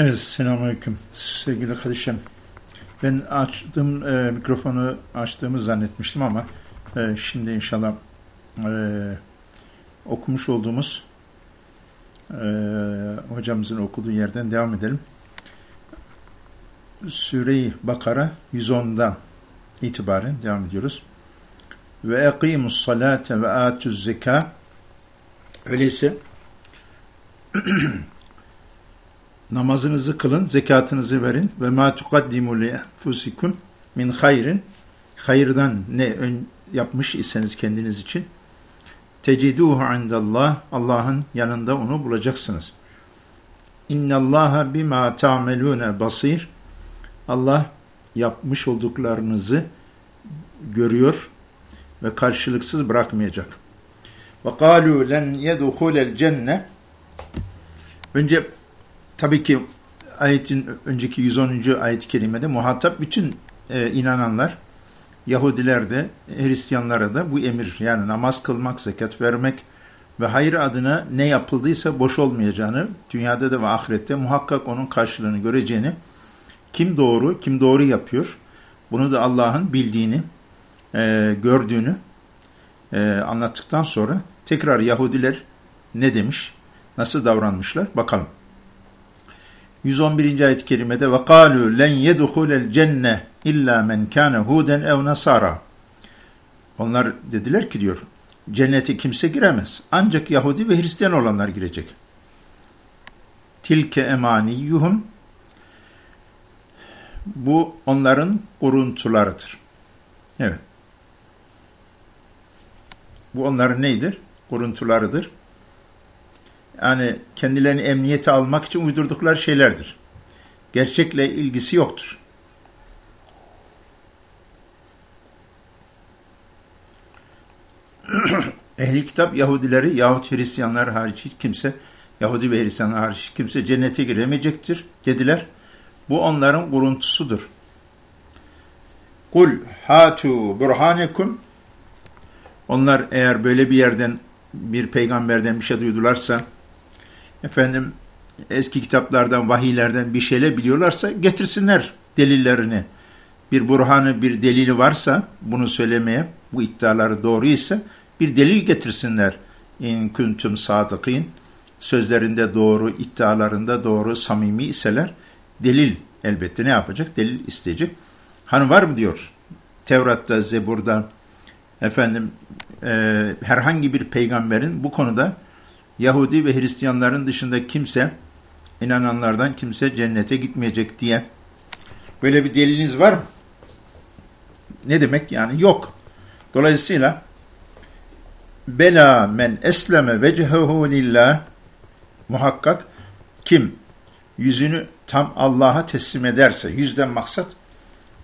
Evet, selamünaleyküm. Sevgili kardeşim, ben açtım e, mikrofonu açtığımı zannetmiştim ama e, şimdi inşallah e, okumuş olduğumuz e, hocamızın okuduğu yerden devam edelim. Süre-i Bakara 110'dan itibaren devam ediyoruz. Ve ekimus salate ve atuz zeka öyleyse namazınızı kılın, zekatınızı verin. Ve ma tuqaddimu li enfusikum min hayrin. Hayırdan ne ön yapmış iseniz kendiniz için. Teciduhu indallah. Allah'ın yanında onu bulacaksınız. İnnallaha bima ta'melune basir. Allah yapmış olduklarınızı görüyor ve karşılıksız bırakmayacak. Ve kalu len yedhulel cenne. Önce tabii ki ayetin önceki 110. ayet-i kerimede muhatap bütün e, inananlar, Yahudiler de, Hristiyanlara da bu emir yani namaz kılmak, zekat vermek ve hayır adına ne yapıldıysa boş olmayacağını, dünyada da ve ahirette muhakkak onun karşılığını göreceğini, kim doğru, kim doğru yapıyor, bunu da Allah'ın bildiğini, e, gördüğünü e, anlattıktan sonra tekrar Yahudiler ne demiş, nasıl davranmışlar bakalım. 111. ayet-i kerimede ve kalu len yedhulel cenne illa men kana huden ev nasara. Onlar dediler ki diyor cennete kimse giremez. Ancak Yahudi ve Hristiyan olanlar girecek. Tilke emaniyuhum bu onların kuruntularıdır. Evet. Bu onların neydir? Kuruntularıdır yani kendilerini emniyete almak için uydurdukları şeylerdir. Gerçekle ilgisi yoktur. Ehli kitap Yahudileri yahut Hristiyanlar hariç hiç kimse, Yahudi ve Hristiyanlar hariç hiç kimse cennete giremeyecektir dediler. Bu onların kuruntusudur. Kul hatu burhanekum onlar eğer böyle bir yerden bir peygamberden bir şey duydularsa efendim eski kitaplardan, vahiylerden bir şeyler biliyorlarsa getirsinler delillerini. Bir burhanı, bir delili varsa bunu söylemeye, bu iddiaları doğruysa bir delil getirsinler. İn kuntum sadıkîn sözlerinde doğru, iddialarında doğru, samimi iseler delil elbette ne yapacak? Delil isteyecek. Hani var mı diyor Tevrat'ta, Zebur'da efendim e, herhangi bir peygamberin bu konuda Yahudi ve Hristiyanların dışında kimse, inananlardan kimse cennete gitmeyecek diye. Böyle bir deliliniz var mı? Ne demek yani? Yok. Dolayısıyla bela men esleme vecehehu lillah muhakkak kim yüzünü tam Allah'a teslim ederse yüzden maksat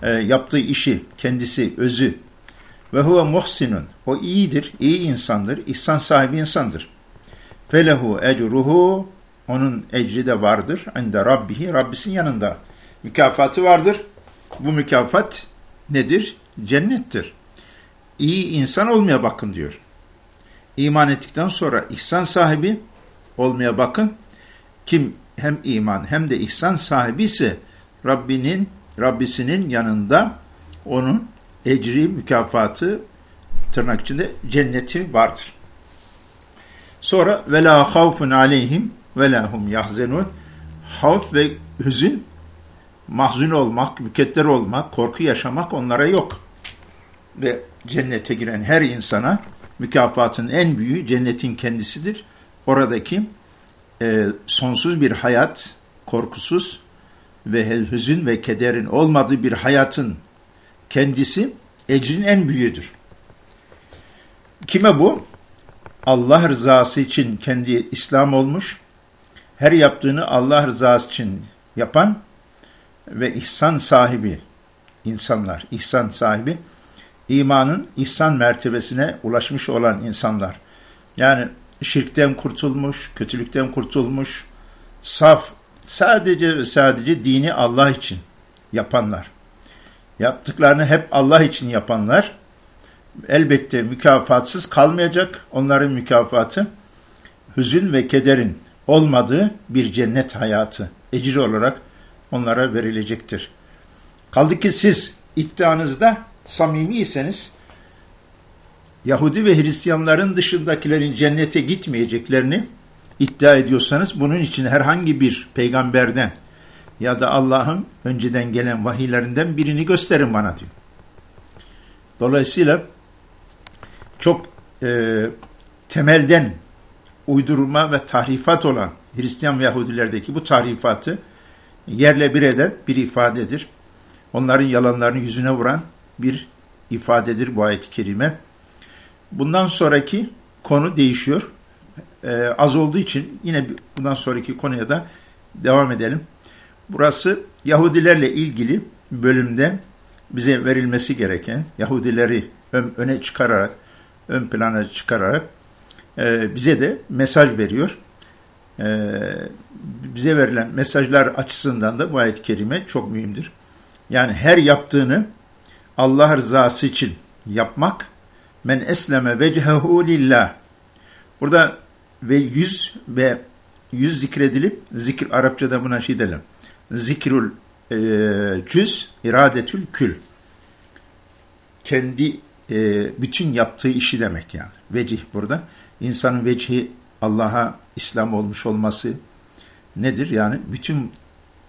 e, yaptığı işi kendisi özü ve huve muhsinun o iyidir iyi insandır ihsan sahibi insandır felehu ecruhu onun ecri de vardır. Inde rabbihi Rabbisinin yanında. Mükafatı vardır. Bu mükafat nedir? Cennettir. İyi insan olmaya bakın diyor. İman ettikten sonra ihsan sahibi olmaya bakın. Kim hem iman hem de ihsan sahibi ise Rabbinin, Rabbisinin yanında onun ecri, mükafatı tırnak içinde cenneti vardır. Sonra ve la havfun aleyhim ve la hum yahzenun. Havf ve hüzün, mahzun olmak, mükedder olmak, korku yaşamak onlara yok. Ve cennete giren her insana mükafatın en büyüğü cennetin kendisidir. Oradaki e, sonsuz bir hayat, korkusuz ve hüzün ve kederin olmadığı bir hayatın kendisi ecrin en büyüğüdür. Kime bu? Allah rızası için kendi İslam olmuş, her yaptığını Allah rızası için yapan ve ihsan sahibi insanlar, ihsan sahibi, imanın ihsan mertebesine ulaşmış olan insanlar. Yani şirkten kurtulmuş, kötülükten kurtulmuş, saf, sadece ve sadece dini Allah için yapanlar. Yaptıklarını hep Allah için yapanlar elbette mükafatsız kalmayacak. Onların mükafatı hüzün ve kederin, olmadığı bir cennet hayatı ecir olarak onlara verilecektir. Kaldı ki siz iddianızda samimiyseniz Yahudi ve Hristiyanların dışındakilerin cennete gitmeyeceklerini iddia ediyorsanız bunun için herhangi bir peygamberden ya da Allah'ın önceden gelen vahiylerinden birini gösterin bana diyor. Dolayısıyla çok e, temelden uydurma ve tahrifat olan Hristiyan ve Yahudilerdeki bu tahrifatı yerle bir eden bir ifadedir. Onların yalanlarını yüzüne vuran bir ifadedir bu ayet-i kerime. Bundan sonraki konu değişiyor. Ee, az olduğu için yine bundan sonraki konuya da devam edelim. Burası Yahudilerle ilgili bölümde bize verilmesi gereken Yahudileri ön, öne çıkararak, ön plana çıkararak e, bize de mesaj veriyor. E, bize verilen mesajlar açısından da bu ayet-i kerime çok mühimdir. Yani her yaptığını Allah rızası için yapmak men esleme vecehehu lillah. Burada ve yüz ve yüz zikredilip zikir Arapçada buna şey derim. Zikrul e, cüz iradetül kül. Kendi e, bütün yaptığı işi demek yani. Vecih burada. İnsanın vecihi Allah'a İslam olmuş olması nedir? Yani bütün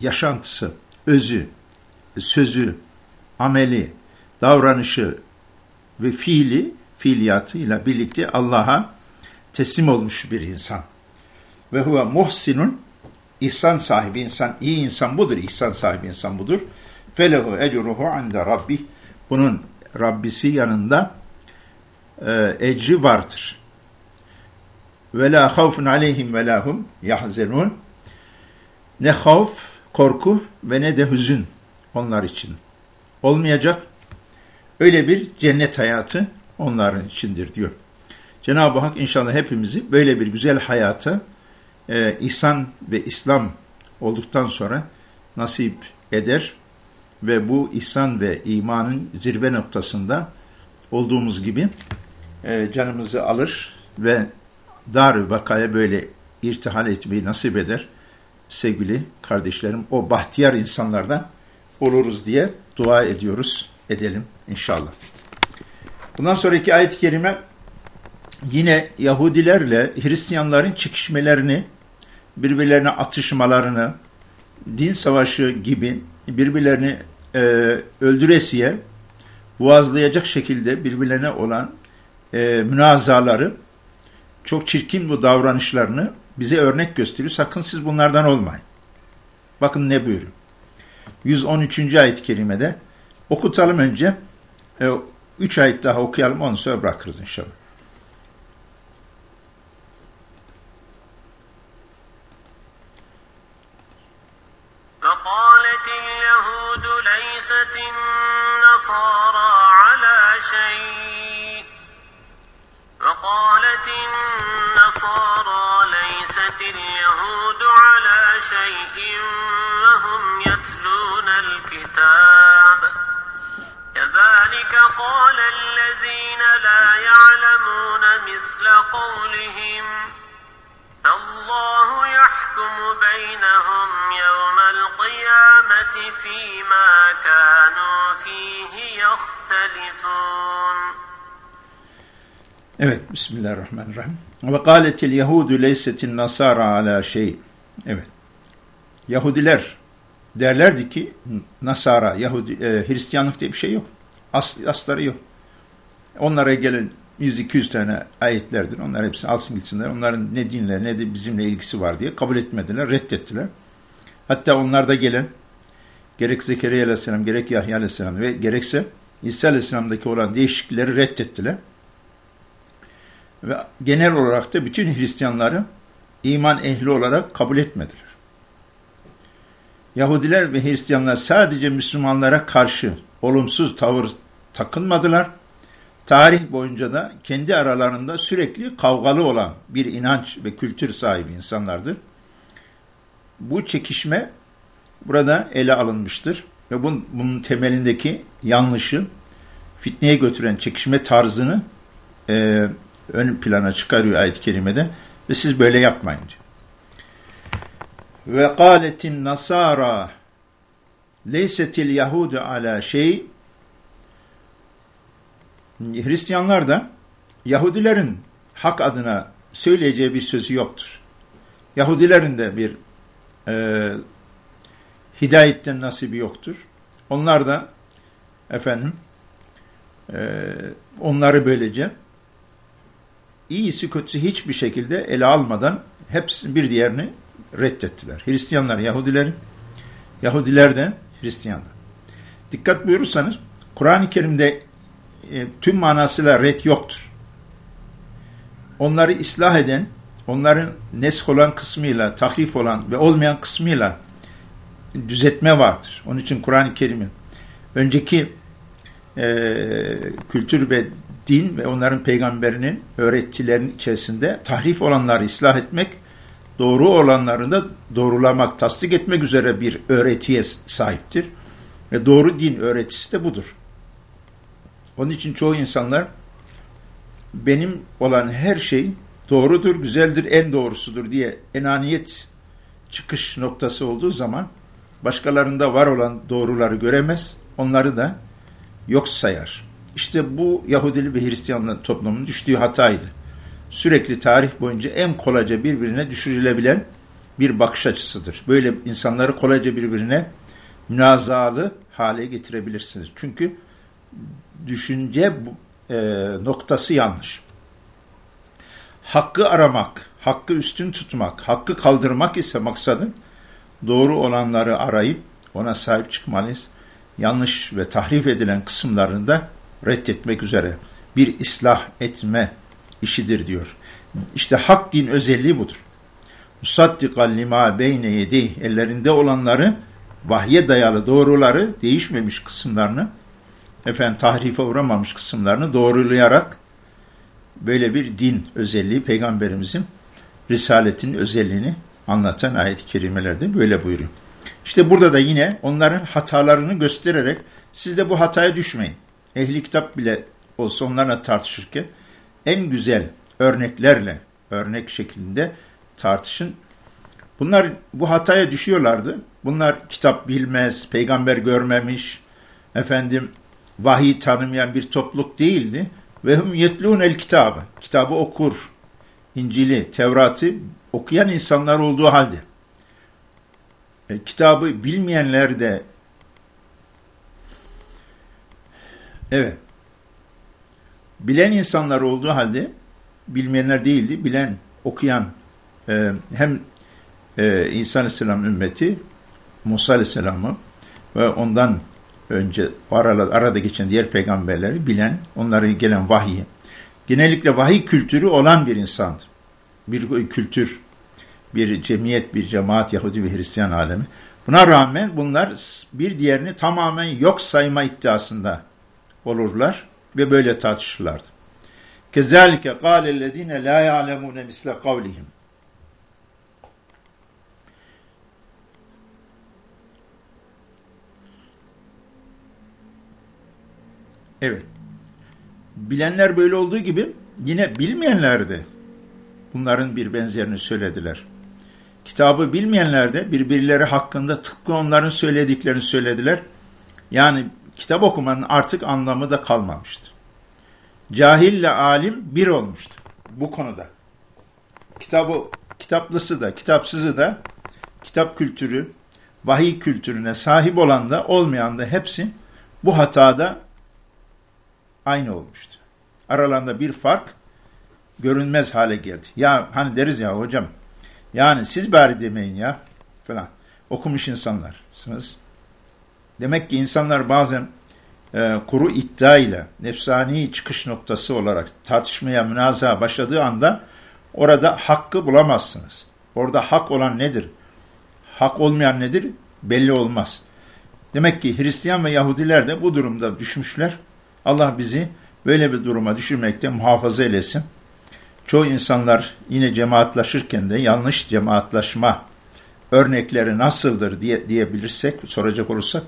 yaşantısı, özü, sözü, ameli, davranışı ve fiili, fiiliyatıyla birlikte Allah'a teslim olmuş bir insan. Ve huve muhsinun, ihsan sahibi insan, iyi insan budur, ihsan sahibi insan budur. Felehu ecruhu ande rabbih. Bunun Rabbisi yanında e, ecri vardır. Ve la havfun aleyhim ve lahum yahzenun. Ne havf, korku ve ne de hüzün onlar için olmayacak. Öyle bir cennet hayatı onların içindir diyor. Cenab-ı Hak inşallah hepimizi böyle bir güzel hayata e, ihsan ve İslam olduktan sonra nasip eder ve bu ihsan ve imanın zirve noktasında olduğumuz gibi e, canımızı alır ve dar vakaya böyle irtihal etmeyi nasip eder. Sevgili kardeşlerim o bahtiyar insanlardan oluruz diye dua ediyoruz, edelim inşallah. Bundan sonraki ayet-i kerime yine Yahudilerle Hristiyanların çekişmelerini, birbirlerine atışmalarını, din savaşı gibi birbirlerini e, öldüresiye, boğazlayacak şekilde birbirlerine olan e, münazaları, çok çirkin bu davranışlarını bize örnek gösteriyor. Sakın siz bunlardan olmayın. Bakın ne buyuruyor. 113. ayet-i kerimede okutalım önce. 3 e, ayet daha okuyalım onu sonra bırakırız inşallah. قولهم فالله يحكم بينهم يوم القيامة فيما كانوا فيه يختلفون Evet, Bismillahirrahmanirrahim. Ve kâletil Yahudu leysetin nasara ala şey. Evet. Yahudiler derlerdi ki Nasara, Yahudi, e, Hristiyanlık diye bir şey yok. As, asları yok. Onlara gelen 100-200 tane ayetlerdir. Onlar hepsini alsın gitsinler. Onların ne dinle ne de bizimle ilgisi var diye kabul etmediler, reddettiler. Hatta onlarda gelen gerek Zekeriya aleyhisselam, gerek Yahya aleyhisselam ve gerekse İsa aleyhisselamdaki olan değişiklikleri reddettiler. Ve genel olarak da bütün Hristiyanları iman ehli olarak kabul etmediler. Yahudiler ve Hristiyanlar sadece Müslümanlara karşı olumsuz tavır takınmadılar. Tarih boyunca da kendi aralarında sürekli kavgalı olan bir inanç ve kültür sahibi insanlardır. Bu çekişme burada ele alınmıştır ve bunun, bunun temelindeki yanlışı, fitneye götüren çekişme tarzını e, ön plana çıkarıyor ayet-i kerimede ve siz böyle yapmayın diyor. Ve kâletin nasara leysetil yahudu ala şey Hristiyanlar da Yahudilerin hak adına söyleyeceği bir sözü yoktur. Yahudilerin de bir e, hidayetten nasibi yoktur. Onlar da efendim e, onları böylece iyisi kötüsü hiçbir şekilde ele almadan hepsi bir diğerini reddettiler. Hristiyanlar Yahudileri, Yahudiler de Hristiyanlar. Dikkat buyurursanız Kur'an-ı Kerim'de e, tüm manasıyla red yoktur. Onları ıslah eden, onların nesk olan kısmıyla, tahrif olan ve olmayan kısmıyla düzeltme vardır. Onun için Kur'an-ı Kerim'in önceki e, kültür ve din ve onların peygamberinin öğretilerinin içerisinde tahrif olanları ıslah etmek, doğru olanları da doğrulamak, tasdik etmek üzere bir öğretiye sahiptir. Ve doğru din öğretisi de budur. Onun için çoğu insanlar benim olan her şey doğrudur, güzeldir, en doğrusudur diye enaniyet çıkış noktası olduğu zaman başkalarında var olan doğruları göremez, onları da yok sayar. İşte bu Yahudili ve Hristiyanlı toplumun düştüğü hataydı. Sürekli tarih boyunca en kolayca birbirine düşürülebilen bir bakış açısıdır. Böyle insanları kolayca birbirine münazalı hale getirebilirsiniz. Çünkü düşünce e, noktası yanlış. Hakkı aramak, hakkı üstün tutmak, hakkı kaldırmak ise maksadın doğru olanları arayıp ona sahip çıkmalıyız. Yanlış ve tahrif edilen kısımlarını da reddetmek üzere bir ıslah etme işidir diyor. İşte hak din özelliği budur. Musaddikan lima beyne yedi ellerinde olanları vahye dayalı doğruları değişmemiş kısımlarını efendim tahrife uğramamış kısımlarını doğrulayarak böyle bir din özelliği peygamberimizin risaletin özelliğini anlatan ayet-i kerimelerde böyle buyuruyor. İşte burada da yine onların hatalarını göstererek siz de bu hataya düşmeyin. Ehli kitap bile olsa onlarla tartışırken en güzel örneklerle, örnek şeklinde tartışın. Bunlar bu hataya düşüyorlardı. Bunlar kitap bilmez, peygamber görmemiş, efendim vahiy tanımayan bir topluluk değildi. Ve hum yetlûn el kitabı. Kitabı okur. İncil'i, Tevrat'ı okuyan insanlar olduğu halde. E, kitabı bilmeyenler de evet bilen insanlar olduğu halde bilmeyenler değildi. Bilen, okuyan e, hem e, İsa Aleyhisselam ümmeti Musa Aleyhisselam'ı ve ondan önce arada, arada geçen diğer peygamberleri bilen, onlara gelen vahiy, genellikle vahiy kültürü olan bir insandı. Bir kültür, bir cemiyet, bir cemaat, Yahudi ve Hristiyan alemi. Buna rağmen bunlar bir diğerini tamamen yok sayma iddiasında olurlar ve böyle tartışırlardı. Kezalike kâlellezîne lâ ya'lemûne misle kavlihim. Evet. Bilenler böyle olduğu gibi yine bilmeyenler de bunların bir benzerini söylediler. Kitabı bilmeyenler de birbirleri hakkında tıpkı onların söylediklerini söylediler. Yani kitap okumanın artık anlamı da kalmamıştı. Cahille alim bir olmuştu bu konuda. Kitabı, kitaplısı da, kitapsızı da, kitap kültürü, vahiy kültürüne sahip olan da olmayan da hepsi bu hatada aynı olmuştu. Aralarında bir fark görünmez hale geldi. Ya hani deriz ya hocam yani siz bari demeyin ya falan. Okumuş insanlarsınız. Demek ki insanlar bazen e, kuru iddia ile nefsani çıkış noktası olarak tartışmaya, münaza başladığı anda orada hakkı bulamazsınız. Orada hak olan nedir? Hak olmayan nedir? Belli olmaz. Demek ki Hristiyan ve Yahudiler de bu durumda düşmüşler. Allah bizi böyle bir duruma düşürmekte muhafaza eylesin. Çoğu insanlar yine cemaatlaşırken de yanlış cemaatlaşma örnekleri nasıldır diye diyebilirsek, soracak olursak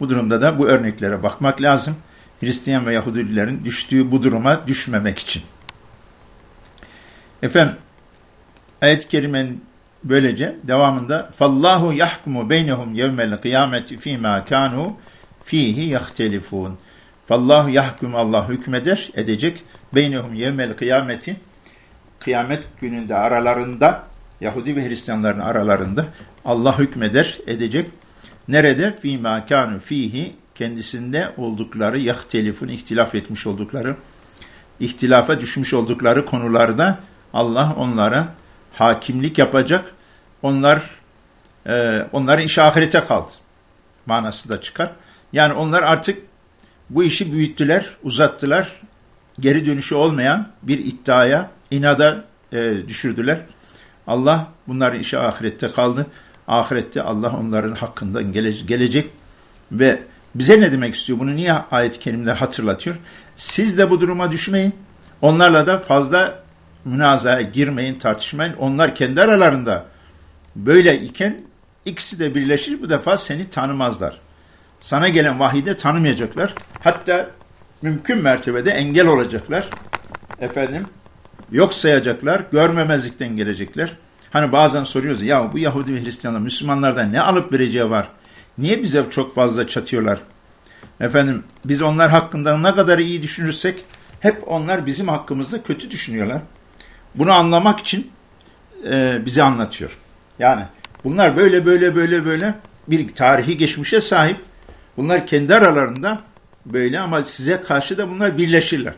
bu durumda da bu örneklere bakmak lazım. Hristiyan ve Yahudilerin düştüğü bu duruma düşmemek için. Efendim, ayet-i kerimenin böylece devamında fallahu yahkumu beynehum yevmel kıyameti fîmâ kânû fihi yahtelifun. Fallahu yahkum Allah hükmeder, edecek. Beynehum yevmel kıyameti kıyamet gününde aralarında Yahudi ve Hristiyanların aralarında Allah hükmeder, edecek. Nerede? Fîmâ kânû fihi kendisinde oldukları yahtelifun ihtilaf etmiş oldukları ihtilafa düşmüş oldukları konularda Allah onlara hakimlik yapacak. Onlar e, onların işi ahirete kaldı manası da çıkar. Yani onlar artık bu işi büyüttüler, uzattılar. Geri dönüşü olmayan bir iddiaya, inada e, düşürdüler. Allah bunların işi ahirette kaldı. Ahirette Allah onların hakkından gele, gelecek ve bize ne demek istiyor? Bunu niye ayet-i kerimde hatırlatıyor? Siz de bu duruma düşmeyin. Onlarla da fazla münazaya girmeyin, tartışmayın. Onlar kendi aralarında böyle iken ikisi de birleşir bu defa seni tanımazlar. Sana gelen vahide tanımayacaklar. Hatta mümkün mertebede engel olacaklar. Efendim yok sayacaklar, görmemezlikten gelecekler. Hani bazen soruyoruz ya bu Yahudi ve Hristiyanlar Müslümanlardan ne alıp vereceği var? Niye bize çok fazla çatıyorlar? Efendim biz onlar hakkında ne kadar iyi düşünürsek hep onlar bizim hakkımızda kötü düşünüyorlar. Bunu anlamak için e, bize anlatıyor. Yani bunlar böyle böyle böyle böyle bir tarihi geçmişe sahip. Bunlar kendi aralarında böyle ama size karşı da bunlar birleşirler.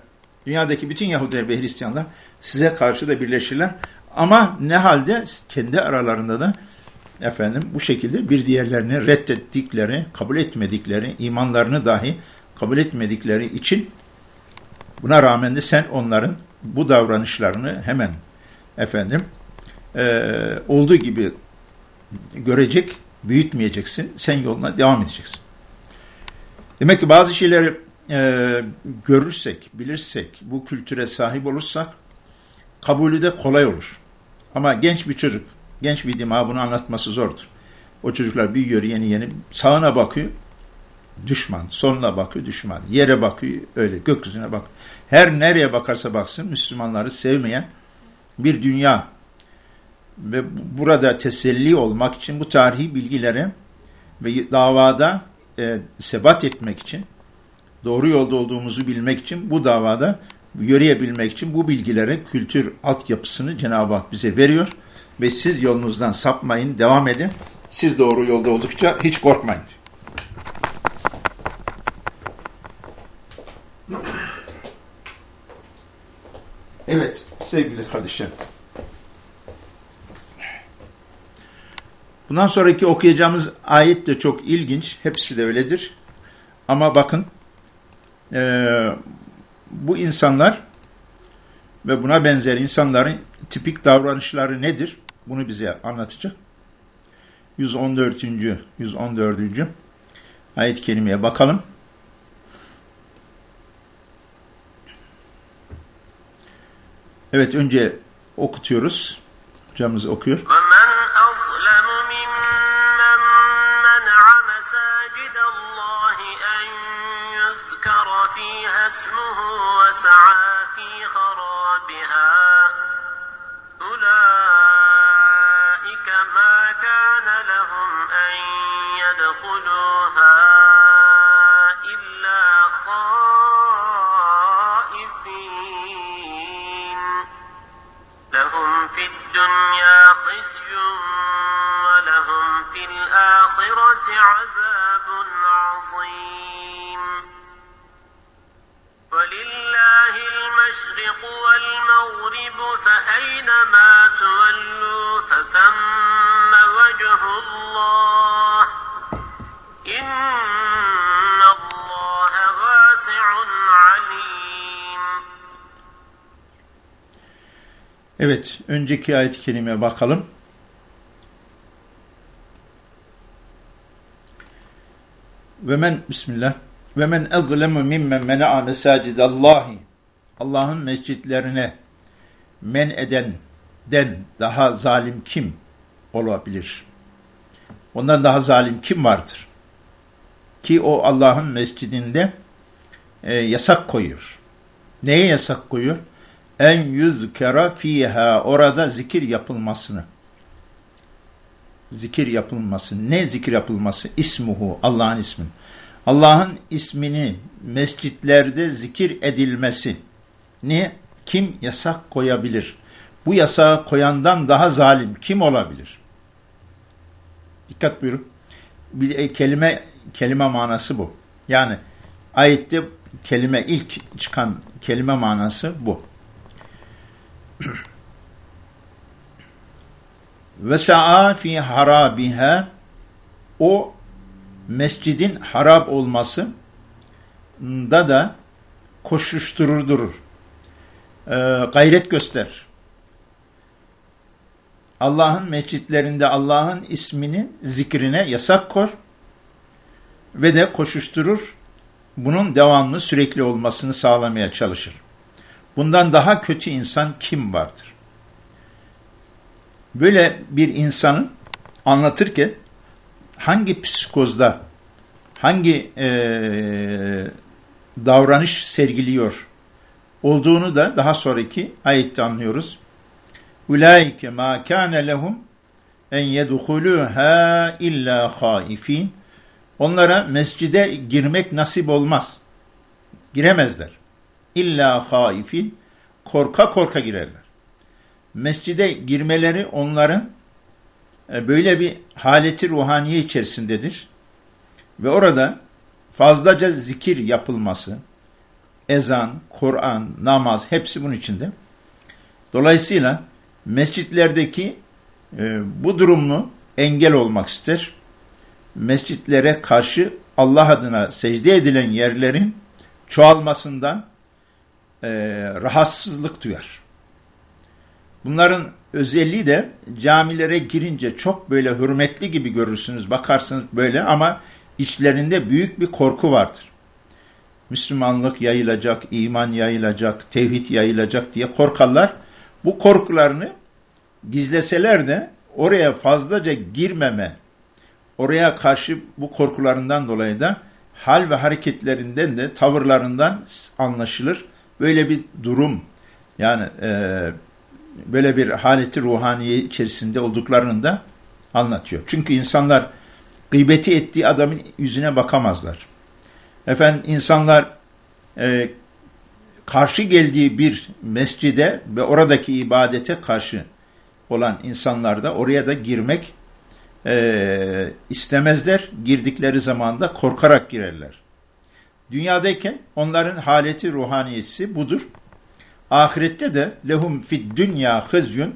Dünyadaki bütün Yahudiler ve Hristiyanlar size karşı da birleşirler. Ama ne halde kendi aralarında da efendim bu şekilde bir diğerlerini reddettikleri, kabul etmedikleri, imanlarını dahi kabul etmedikleri için buna rağmen de sen onların bu davranışlarını hemen efendim e, olduğu gibi görecek, büyütmeyeceksin. Sen yoluna devam edeceksin. Demek ki bazı şeyleri e, görürsek, bilirsek, bu kültüre sahip olursak kabulü de kolay olur. Ama genç bir çocuk, genç bir dima bunu anlatması zordur. O çocuklar büyüyor yeni yeni sağına bakıyor, düşman, soluna bakıyor, düşman, yere bakıyor, öyle gökyüzüne bak. Her nereye bakarsa baksın Müslümanları sevmeyen bir dünya ve burada teselli olmak için bu tarihi bilgileri ve davada e, sebat etmek için doğru yolda olduğumuzu bilmek için bu davada yürüyebilmek için bu bilgileri kültür altyapısını Cenab-ı Hak bize veriyor ve siz yolunuzdan sapmayın, devam edin. Siz doğru yolda oldukça hiç korkmayın. Evet sevgili kardeşim. Bundan sonraki okuyacağımız ayet de çok ilginç. Hepsi de öyledir. Ama bakın e, bu insanlar ve buna benzer insanların tipik davranışları nedir? Bunu bize anlatacak. 114. 114. ayet-i kerimeye bakalım. Evet önce okutuyoruz. Hocamız okuyor. سعى Evet, önceki ayet-i kerimeye bakalım. Ve men bismillah ve men ezlemu mimmen mena'a mesacidallahi Allah'ın mescitlerine men eden den daha zalim kim olabilir? Ondan daha zalim kim vardır? Ki o Allah'ın mescidinde e, yasak koyuyor. Neye yasak koyuyor? En yüzkera fiha orada zikir yapılmasını. zikir yapılması. Ne zikir yapılması? İsmuhu, Allah'ın ismi. Allah'ın ismini mescitlerde zikir edilmesi. Ne? Kim yasak koyabilir? Bu yasağı koyandan daha zalim kim olabilir? Dikkat buyurun. Bir e, kelime kelime manası bu. Yani ayette kelime ilk çıkan kelime manası bu. Ve sa'a fi harabiha o mescidin harap olması da da koşuşturur durur. Ee, gayret göster. Allah'ın mescitlerinde Allah'ın ismini zikrine yasak kor ve de koşuşturur. Bunun devamlı sürekli olmasını sağlamaya çalışır. Bundan daha kötü insan kim vardır? Böyle bir insanın anlatırken hangi psikozda, hangi e, davranış sergiliyor olduğunu da daha sonraki ayette anlıyoruz. Ulaike ma kana lehum en yedhuluha illa haifin. Onlara mescide girmek nasip olmaz. Giremezler. İlla haifin. Korka korka girerler mescide girmeleri onların e, böyle bir haleti ruhaniye içerisindedir. Ve orada fazlaca zikir yapılması, ezan, Kur'an, namaz hepsi bunun içinde. Dolayısıyla mescitlerdeki e, bu durumunu engel olmak ister. Mescitlere karşı Allah adına secde edilen yerlerin çoğalmasından e, rahatsızlık duyar. Bunların özelliği de camilere girince çok böyle hürmetli gibi görürsünüz, bakarsınız böyle ama içlerinde büyük bir korku vardır. Müslümanlık yayılacak, iman yayılacak, tevhid yayılacak diye korkarlar. Bu korkularını gizleseler de oraya fazlaca girmeme, oraya karşı bu korkularından dolayı da hal ve hareketlerinden de tavırlarından anlaşılır. Böyle bir durum yani e, böyle bir haleti ruhaniye içerisinde olduklarını da anlatıyor. Çünkü insanlar gıybeti ettiği adamın yüzüne bakamazlar. Efendim insanlar e, karşı geldiği bir mescide ve oradaki ibadete karşı olan insanlar da oraya da girmek e, istemezler. Girdikleri zaman da korkarak girerler. Dünyadayken onların haleti ruhaniyesi budur. Ahirette de lehum fid dünya hızyun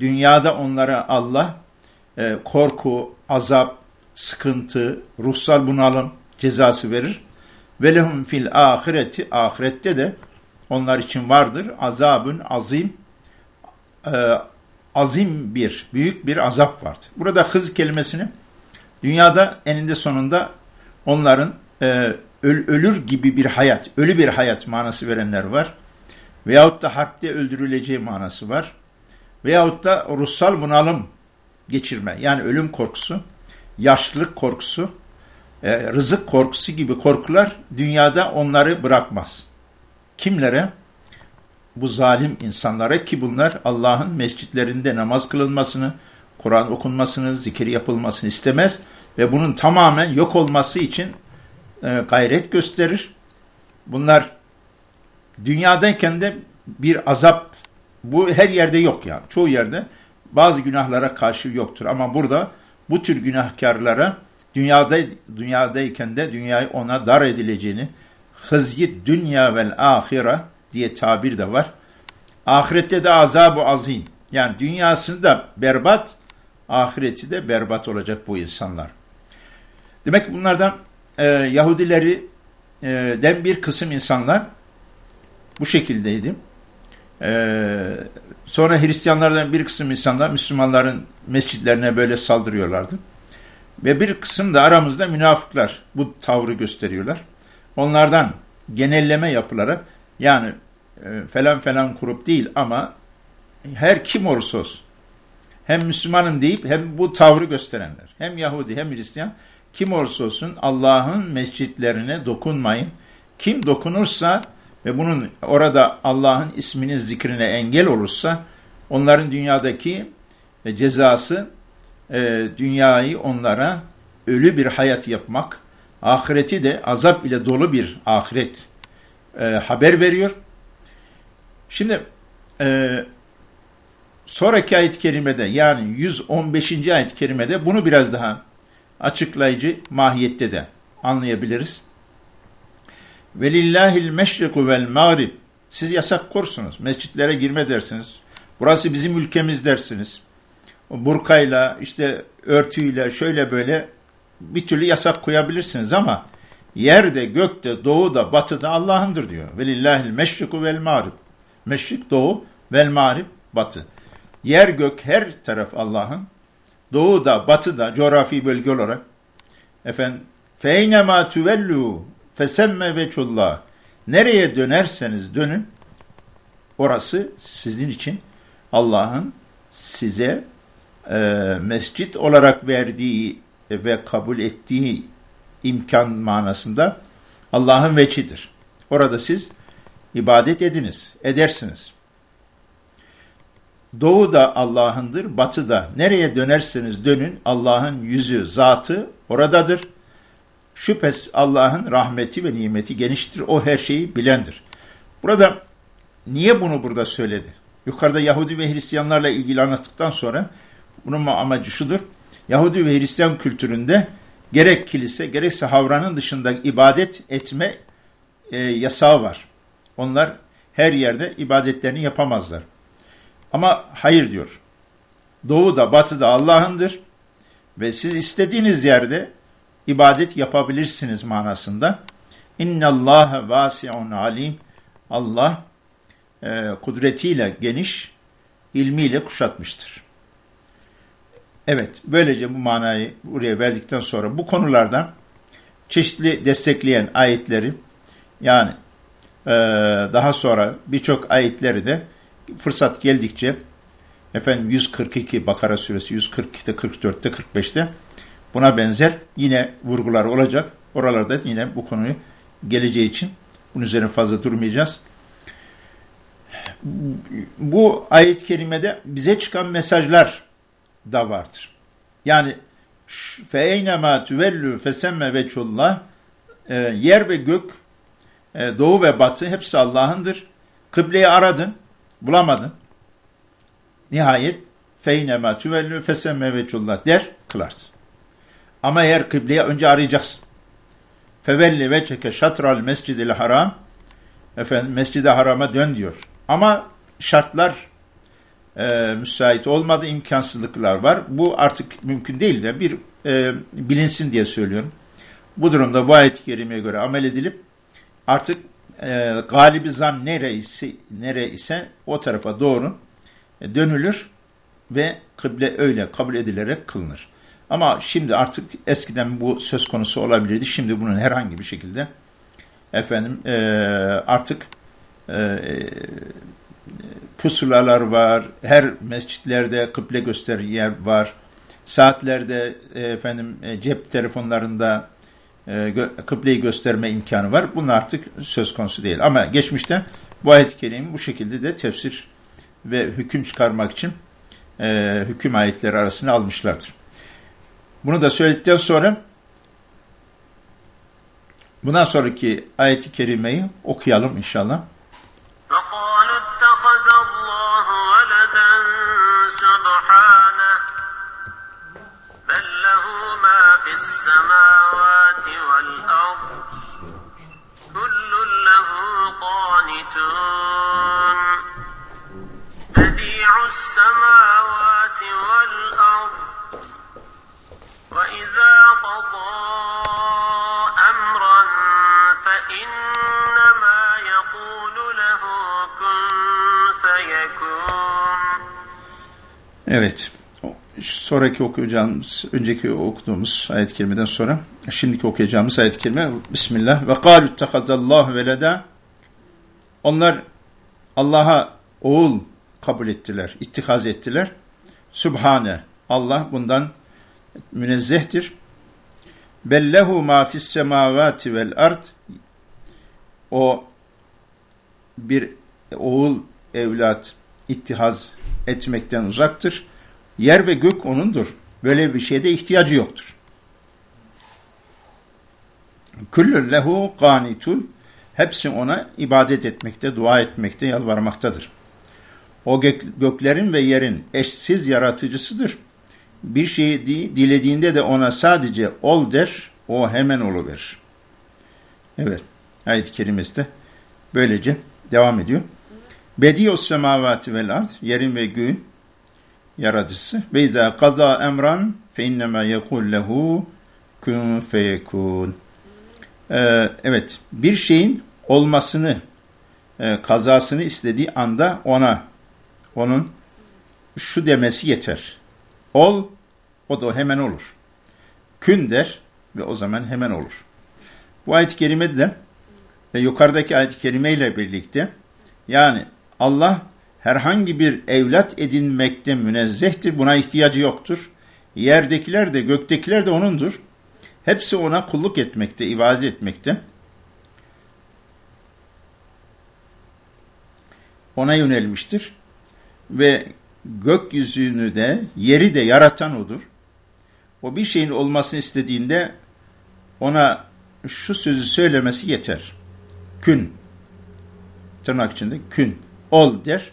dünyada onlara Allah e, korku, azap, sıkıntı, ruhsal bunalım cezası verir. Ve lehum fil ahireti ahirette de onlar için vardır azabın azim e, azim bir, büyük bir azap vardır. Burada hız kelimesini dünyada eninde sonunda onların e, öl, ölür gibi bir hayat, ölü bir hayat manası verenler var veyahut da harpte öldürüleceği manası var. Veyahut da ruhsal bunalım geçirme yani ölüm korkusu, yaşlılık korkusu, e, rızık korkusu gibi korkular dünyada onları bırakmaz. Kimlere? Bu zalim insanlara ki bunlar Allah'ın mescitlerinde namaz kılınmasını, Kur'an okunmasını, zikir yapılmasını istemez ve bunun tamamen yok olması için e, gayret gösterir. Bunlar Dünyadayken de bir azap bu her yerde yok yani. Çoğu yerde bazı günahlara karşı yoktur ama burada bu tür günahkarlara dünyada dünyadayken de dünyayı ona dar edileceğini hızyi dünya vel ahire diye tabir de var. Ahirette de azab-ı azim. Yani dünyasında berbat, ahireti de berbat olacak bu insanlar. Demek bunlardan e, Yahudileri e, den bir kısım insanlar bu şekildeydi. Ee, sonra Hristiyanlardan bir kısım insanlar Müslümanların mescitlerine böyle saldırıyorlardı. Ve bir kısım da aramızda münafıklar bu tavrı gösteriyorlar. Onlardan genelleme yapılarak yani e, falan falan kurup değil ama her kim olursa olsun hem Müslümanım deyip hem bu tavrı gösterenler hem Yahudi hem Hristiyan kim olursa olsun Allah'ın mescitlerine dokunmayın. Kim dokunursa ve bunun orada Allah'ın isminin zikrine engel olursa onların dünyadaki cezası e, dünyayı onlara ölü bir hayat yapmak, ahireti de azap ile dolu bir ahiret e, haber veriyor. Şimdi e, sonraki ayet-i kerimede yani 115. ayet-i kerimede bunu biraz daha açıklayıcı mahiyette de anlayabiliriz. Velillahil meşriku vel mağrib. Siz yasak korsunuz. Mescitlere girme dersiniz. Burası bizim ülkemiz dersiniz. Burkayla, işte örtüyle, şöyle böyle bir türlü yasak koyabilirsiniz ama yerde, gökte, doğuda, batıda Allah'ındır diyor. Velillahil meşriku vel mağrib. Meşrik doğu, vel mağrib batı. Yer gök her taraf Allah'ın. Doğuda, batıda, coğrafi bölge olarak. Efendim, feynema tüvellu fesemme veçullah. Nereye dönerseniz dönün, orası sizin için Allah'ın size e, mescit olarak verdiği ve kabul ettiği imkan manasında Allah'ın veçidir. Orada siz ibadet ediniz, edersiniz. Doğu da Allah'ındır, batı da. Nereye dönerseniz dönün Allah'ın yüzü, zatı oradadır. Şüphesiz Allah'ın rahmeti ve nimeti geniştir. O her şeyi bilendir. Burada niye bunu burada söyledi? Yukarıda Yahudi ve Hristiyanlarla ilgili anlattıktan sonra bunun amacı şudur. Yahudi ve Hristiyan kültüründe gerek kilise gerekse havranın dışında ibadet etme e, yasağı var. Onlar her yerde ibadetlerini yapamazlar. Ama hayır diyor. Doğuda, batıda Allah'ındır ve siz istediğiniz yerde ibadet yapabilirsiniz manasında. İnna Allah vasiun alim. Allah e, kudretiyle geniş, ilmiyle kuşatmıştır. Evet, böylece bu manayı buraya verdikten sonra bu konulardan çeşitli destekleyen ayetleri yani e, daha sonra birçok ayetleri de fırsat geldikçe efendim 142 Bakara suresi 142'de 44'te 45'te buna benzer yine vurgular olacak. Oralarda yine bu konuyu geleceği için bunun üzerine fazla durmayacağız. Bu ayet-i kerimede bize çıkan mesajlar da vardır. Yani فَاَيْنَمَا تُوَلُّ فَسَمَّ veçullah Yer ve gök, e, doğu ve batı hepsi Allah'ındır. Kıbleyi aradın, bulamadın. Nihayet feynema tüvellü fesemme veçullah der kılarsın. Ama eğer kıbleye önce arayacaksın. Fevelli veçeke şatral mescidil haram. Efendim mescide harama dön diyor. Ama şartlar e, müsait olmadı, imkansızlıklar var. Bu artık mümkün değil de bir e, bilinsin diye söylüyorum. Bu durumda bu ayet-i kerimeye göre amel edilip artık e, galibi zan nereyse, nere o tarafa doğru e, dönülür ve kıble öyle kabul edilerek kılınır. Ama şimdi artık eskiden bu söz konusu olabilirdi. Şimdi bunun herhangi bir şekilde efendim e, artık e, pusulalar var, her mescitlerde kıble gösteren yer var, saatlerde e, efendim e, cep telefonlarında e, kıbleyi gösterme imkanı var. Bunun artık söz konusu değil. Ama geçmişte bu ayet-i kerimi bu şekilde de tefsir ve hüküm çıkarmak için e, hüküm ayetleri arasına almışlardır. Bunu da söyledikten sonra bundan sonraki ayeti kerimeyi okuyalım inşallah. Evet. Sonraki okuyacağımız, önceki okuduğumuz ayet-i kerimeden sonra, şimdiki okuyacağımız ayet-i kerime, Bismillah. Ve kâlü ittehazallahu veleda. Onlar Allah'a oğul kabul ettiler, ittihaz ettiler. Sübhane. Allah bundan münezzehtir. Bellehu ma fis semavati vel ard. O bir oğul, evlat, ittihaz etmekten uzaktır. Yer ve gök O'nundur. Böyle bir şeyde ihtiyacı yoktur. Küllün lehu qanitun hepsi ona ibadet etmekte, dua etmekte, yalvarmaktadır. O gök, göklerin ve yerin eşsiz yaratıcısıdır. Bir şeyi dilediğinde de ona sadece ol der, o hemen oluverir. Evet, ayet-i kerimesi de böylece devam ediyor. Bediyos semavati vel ard, yerin ve göğün yaratıcısı. Ve izâ kaza emran fe innemâ yekul lehu kun feyekun. Ee, evet, bir şeyin olmasını, e, kazasını istediği anda ona, onun şu demesi yeter. Ol, o da hemen olur. Kün der ve o zaman hemen olur. Bu ayet-i kerime de ve yukarıdaki ayet-i kerime ile birlikte yani Allah herhangi bir evlat edinmekte münezzehtir. Buna ihtiyacı yoktur. Yerdekiler de göktekiler de O'nundur. Hepsi O'na kulluk etmekte, ibadet etmekte. O'na yönelmiştir. Ve gökyüzünü de, yeri de yaratan O'dur. O bir şeyin olmasını istediğinde ona şu sözü söylemesi yeter. Kün. Tırnak içinde kün. Ol der.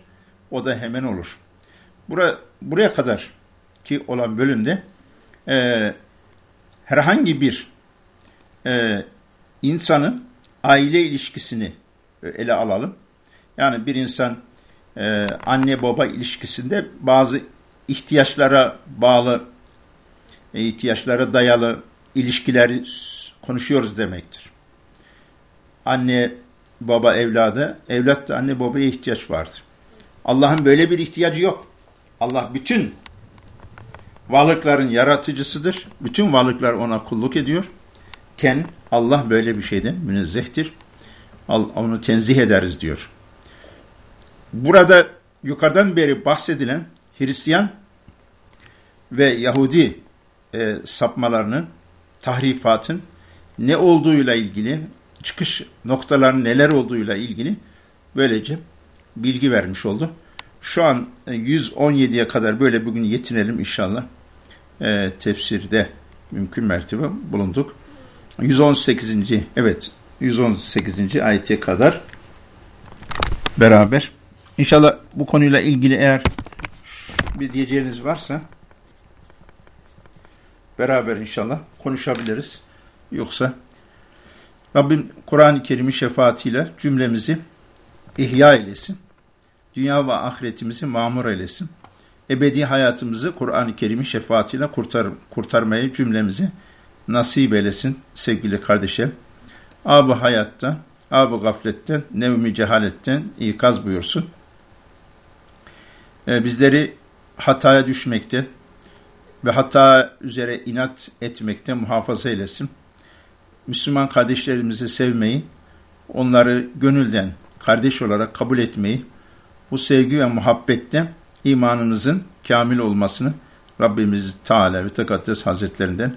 O da hemen olur. Bura, buraya kadar ki olan bölümde e, herhangi bir e, insanın aile ilişkisini ele alalım. Yani bir insan e, anne baba ilişkisinde bazı ihtiyaçlara bağlı, e, ihtiyaçlara dayalı ilişkileri konuşuyoruz demektir. Anne baba evladı, evlat da anne babaya ihtiyaç vardır. Allah'ın böyle bir ihtiyacı yok. Allah bütün varlıkların yaratıcısıdır. Bütün varlıklar ona kulluk ediyor. Ken Allah böyle bir şeyden münezzehtir. Onu tenzih ederiz diyor. Burada yukarıdan beri bahsedilen Hristiyan ve Yahudi e, sapmalarının, tahrifatın ne olduğuyla ilgili, çıkış noktaların neler olduğuyla ilgili böylece bilgi vermiş oldu. Şu an 117'ye e, kadar böyle bugün yetinelim inşallah. E, tefsirde mümkün mertebe bulunduk. 118. evet 118. ayete kadar beraber. İnşallah bu konuyla ilgili eğer bir diyeceğiniz varsa beraber inşallah konuşabiliriz. Yoksa Rabbim Kur'an-ı Kerim'in şefaatiyle cümlemizi ihya eylesin. Dünya ve ahiretimizi mamur eylesin. Ebedi hayatımızı Kur'an-ı Kerim'in şefaatiyle kurtar, kurtarmayı cümlemizi nasip eylesin sevgili kardeşim. Ab-ı hayattan, ab-ı gafletten, nevmi cehaletten ikaz buyursun. Ee, bizleri hataya düşmekten ve hata üzere inat etmekten muhafaza eylesin. Müslüman kardeşlerimizi sevmeyi, onları gönülden kardeş olarak kabul etmeyi, bu sevgi ve muhabbette imanımızın kamil olmasını Rabbimiz Teala ve Tekaddes Hazretlerinden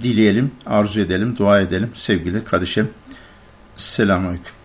dileyelim, arzu edelim, dua edelim sevgili kardeşim. Selamun Aleyküm.